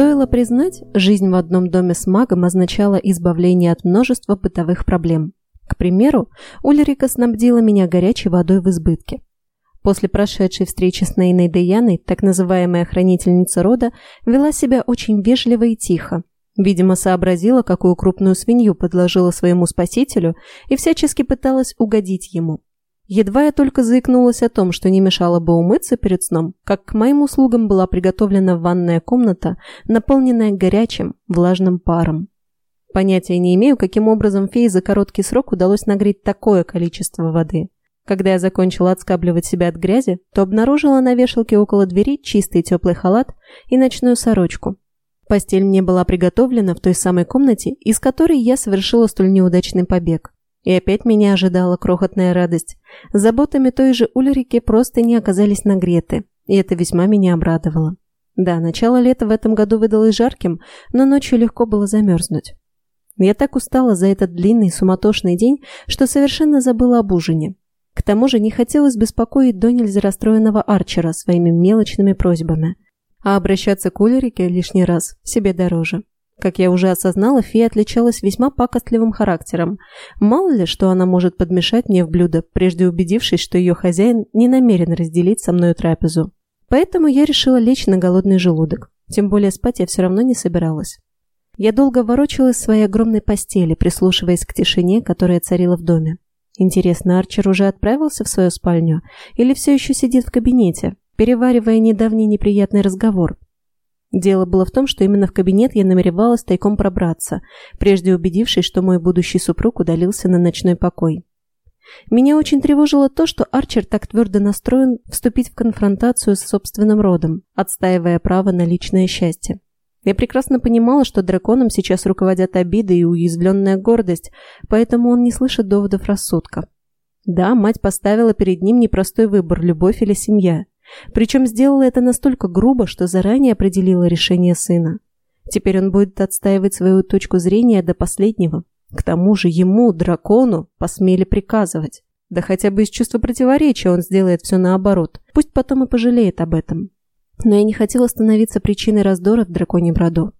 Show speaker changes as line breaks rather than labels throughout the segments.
Стоило признать, жизнь в одном доме с магом означала избавление от множества бытовых проблем. К примеру, Ульрика снабдила меня горячей водой в избытке. После прошедшей встречи с Нейной Деяной, так называемая хранительница рода, вела себя очень вежливо и тихо. Видимо, сообразила, какую крупную свинью подложила своему спасителю и всячески пыталась угодить ему. Едва я только заикнулась о том, что не мешало бы умыться перед сном, как к моим услугам была приготовлена ванная комната, наполненная горячим, влажным паром. Понятия не имею, каким образом фее за короткий срок удалось нагреть такое количество воды. Когда я закончила отскабливать себя от грязи, то обнаружила на вешалке около двери чистый теплый халат и ночную сорочку. Постель мне была приготовлена в той самой комнате, из которой я совершила столь неудачный побег. И опять меня ожидала крохотная радость. Заботами той же Ульрики просто не оказались нагреты, и это весьма меня обрадовало. Да, начало лета в этом году выдалось жарким, но ночью легко было замерзнуть. Я так устала за этот длинный, суматошный день, что совершенно забыла об ужине. К тому же не хотелось беспокоить до нельзя расстроенного Арчера своими мелочными просьбами. А обращаться к Ульрике лишний раз себе дороже. Как я уже осознала, фея отличалась весьма пакостливым характером. Мало ли, что она может подмешать мне в блюдо, прежде убедившись, что ее хозяин не намерен разделить со мной трапезу. Поэтому я решила лечь на голодный желудок. Тем более спать я все равно не собиралась. Я долго ворочалась в своей огромной постели, прислушиваясь к тишине, которая царила в доме. Интересно, Арчер уже отправился в свою спальню или все еще сидит в кабинете, переваривая недавний неприятный разговор? Дело было в том, что именно в кабинет я намеревалась тайком пробраться, прежде убедившись, что мой будущий супруг удалился на ночной покой. Меня очень тревожило то, что Арчер так твердо настроен вступить в конфронтацию с собственным родом, отстаивая право на личное счастье. Я прекрасно понимала, что драконом сейчас руководят обиды и уязвленная гордость, поэтому он не слышит доводов рассудка. Да, мать поставила перед ним непростой выбор – любовь или семья. Причем сделала это настолько грубо, что заранее определила решение сына. Теперь он будет отстаивать свою точку зрения до последнего. К тому же ему, дракону, посмели приказывать. Да хотя бы из чувства противоречия он сделает все наоборот. Пусть потом и пожалеет об этом. Но я не хотела становиться причиной раздора в драконьем роду.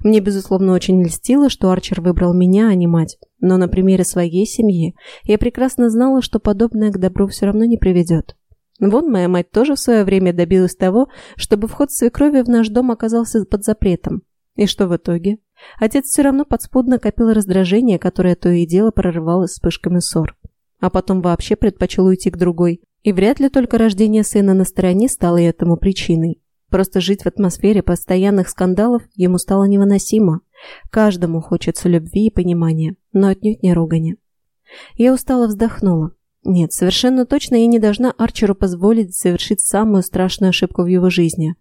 Мне, безусловно, очень льстило, что Арчер выбрал меня, а не мать. Но на примере своей семьи я прекрасно знала, что подобное к добру все равно не приведет. Вон моя мать тоже в свое время добилась того, чтобы вход свекрови в наш дом оказался под запретом. И что в итоге? Отец все равно подспудно копил раздражение, которое то и дело прорывалось вспышками ссор. А потом вообще предпочел уйти к другой. И вряд ли только рождение сына на стороне стало этому причиной. Просто жить в атмосфере постоянных скандалов ему стало невыносимо. Каждому хочется любви и понимания, но отнюдь не ругани. Я устало вздохнула. Нет, совершенно точно я не должна Арчеру позволить совершить самую страшную ошибку в его жизни.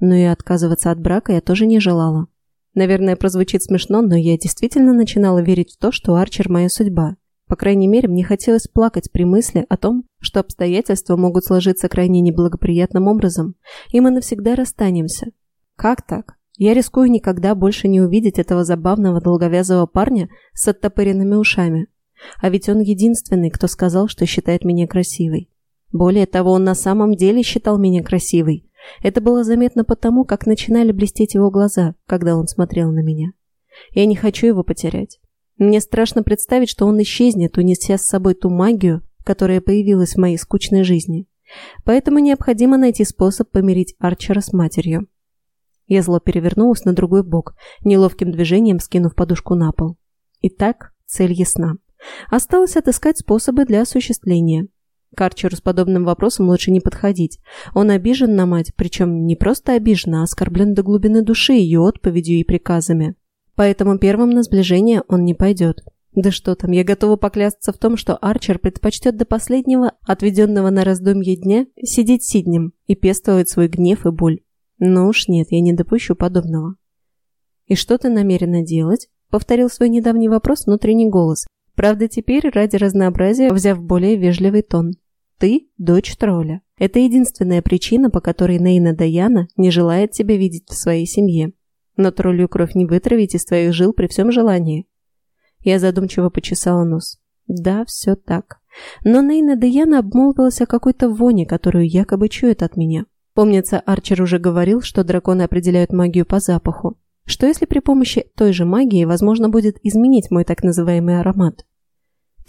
Но и отказываться от брака я тоже не желала. Наверное, прозвучит смешно, но я действительно начинала верить в то, что Арчер – моя судьба. По крайней мере, мне хотелось плакать при мысли о том, что обстоятельства могут сложиться крайне неблагоприятным образом, и мы навсегда расстанемся. Как так? Я рискую никогда больше не увидеть этого забавного долговязого парня с оттопыренными ушами. А ведь он единственный, кто сказал, что считает меня красивой. Более того, он на самом деле считал меня красивой. Это было заметно потому, как начинали блестеть его глаза, когда он смотрел на меня. Я не хочу его потерять. Мне страшно представить, что он исчезнет, унеся с собой ту магию, которая появилась в моей скучной жизни. Поэтому необходимо найти способ помирить Арчера с матерью. Я зло перевернулась на другой бок, неловким движением скинув подушку на пол. Итак, цель ясна. Осталось отыскать способы для осуществления. К Арчеру с подобным вопросом лучше не подходить. Он обижен на мать, причем не просто обижен, а оскорблен до глубины души ее отповедью и приказами. Поэтому первым на сближение он не пойдет. Да что там, я готова поклясться в том, что Арчер предпочтет до последнего, отведенного на раздумье дня, сидеть сиднем и пестовать свой гнев и боль. Но уж нет, я не допущу подобного. «И что ты намерена делать?» — повторил свой недавний вопрос внутренний голос, Правда, теперь, ради разнообразия, взяв более вежливый тон. Ты – дочь тролля. Это единственная причина, по которой Нейна Даяна не желает тебя видеть в своей семье. Но троллю кровь не вытравить из твоих жил при всем желании. Я задумчиво почесала нос. Да, все так. Но Нейна Даяна обмолвилась о какой-то воне, которую якобы чует от меня. Помнится, Арчер уже говорил, что драконы определяют магию по запаху. Что если при помощи той же магии возможно будет изменить мой так называемый аромат?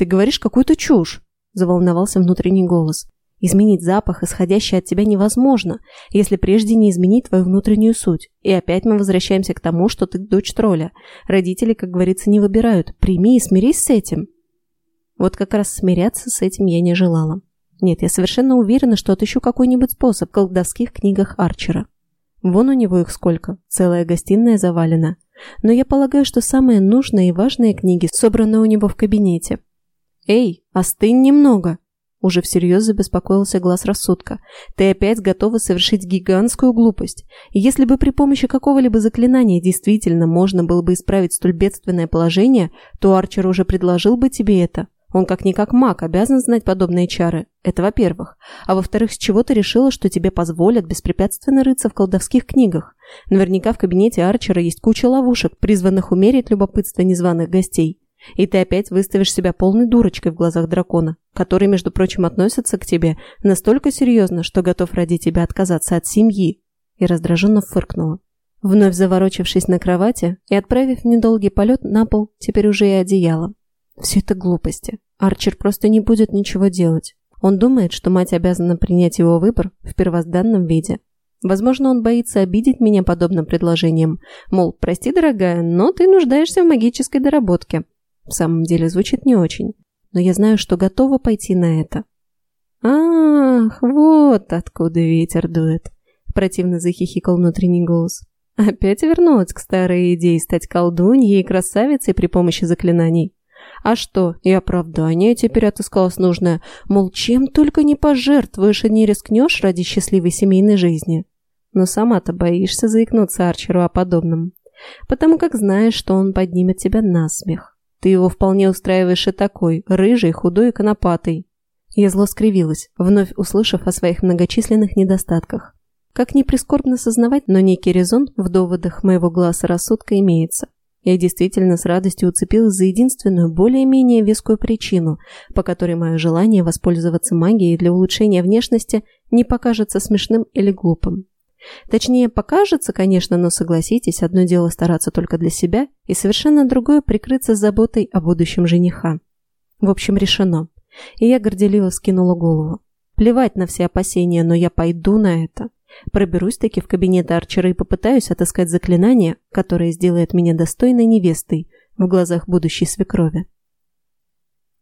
«Ты говоришь какую-то чушь!» – заволновался внутренний голос. «Изменить запах, исходящий от тебя, невозможно, если прежде не изменить твою внутреннюю суть. И опять мы возвращаемся к тому, что ты дочь тролля. Родители, как говорится, не выбирают. Прими и смирись с этим». Вот как раз смиряться с этим я не желала. Нет, я совершенно уверена, что отыщу какой-нибудь способ в колдовских книгах Арчера. Вон у него их сколько, целая гостиная завалена. Но я полагаю, что самые нужные и важные книги собраны у него в кабинете. «Эй, остынь немного!» Уже всерьез забеспокоился глаз рассудка. «Ты опять готова совершить гигантскую глупость. Если бы при помощи какого-либо заклинания действительно можно было бы исправить столь бедственное положение, то Арчер уже предложил бы тебе это. Он как-никак маг, обязан знать подобные чары. Это во-первых. А во-вторых, с чего ты решила, что тебе позволят беспрепятственно рыться в колдовских книгах? Наверняка в кабинете Арчера есть куча ловушек, призванных умерить любопытство незваных гостей. И ты опять выставишь себя полной дурочкой в глазах дракона, который, между прочим, относится к тебе настолько серьезно, что готов ради тебя отказаться от семьи. И раздраженно фыркнула. Вновь заворочившись на кровати и отправив недолгий полет на пол, теперь уже и одеяло. Все это глупости. Арчер просто не будет ничего делать. Он думает, что мать обязана принять его выбор в первозданном виде. Возможно, он боится обидеть меня подобным предложением. Мол, прости, дорогая, но ты нуждаешься в магической доработке. В самом деле звучит не очень. Но я знаю, что готова пойти на это. «Ах, вот откуда ветер дует!» Противно захихикал внутренний голос. Опять вернулась к старой идее стать колдуньей и красавицей при помощи заклинаний. А что, и оправдание теперь отыскалось нужное, мол, чем только не пожертвуешь и не рискнешь ради счастливой семейной жизни. Но сама-то боишься заикнуться Арчеру о подобном, потому как знаешь, что он поднимет тебя на смех. Ты его вполне устраиваешь и такой, рыжий, худой и конопатый. Я зло скривилась, вновь услышав о своих многочисленных недостатках. Как ни прискорбно сознавать, но некий резон в доводах моего глаза рассудка имеется. Я действительно с радостью уцепилась за единственную, более-менее вескую причину, по которой мое желание воспользоваться магией для улучшения внешности не покажется смешным или глупым. Точнее, покажется, конечно, но согласитесь, одно дело стараться только для себя, и совершенно другое прикрыться заботой о будущем жениха. В общем, решено. И я горделиво скинула голову. Плевать на все опасения, но я пойду на это. Проберусь-таки в кабинет Арчера и попытаюсь отыскать заклинание, которое сделает меня достойной невестой в глазах будущей свекрови.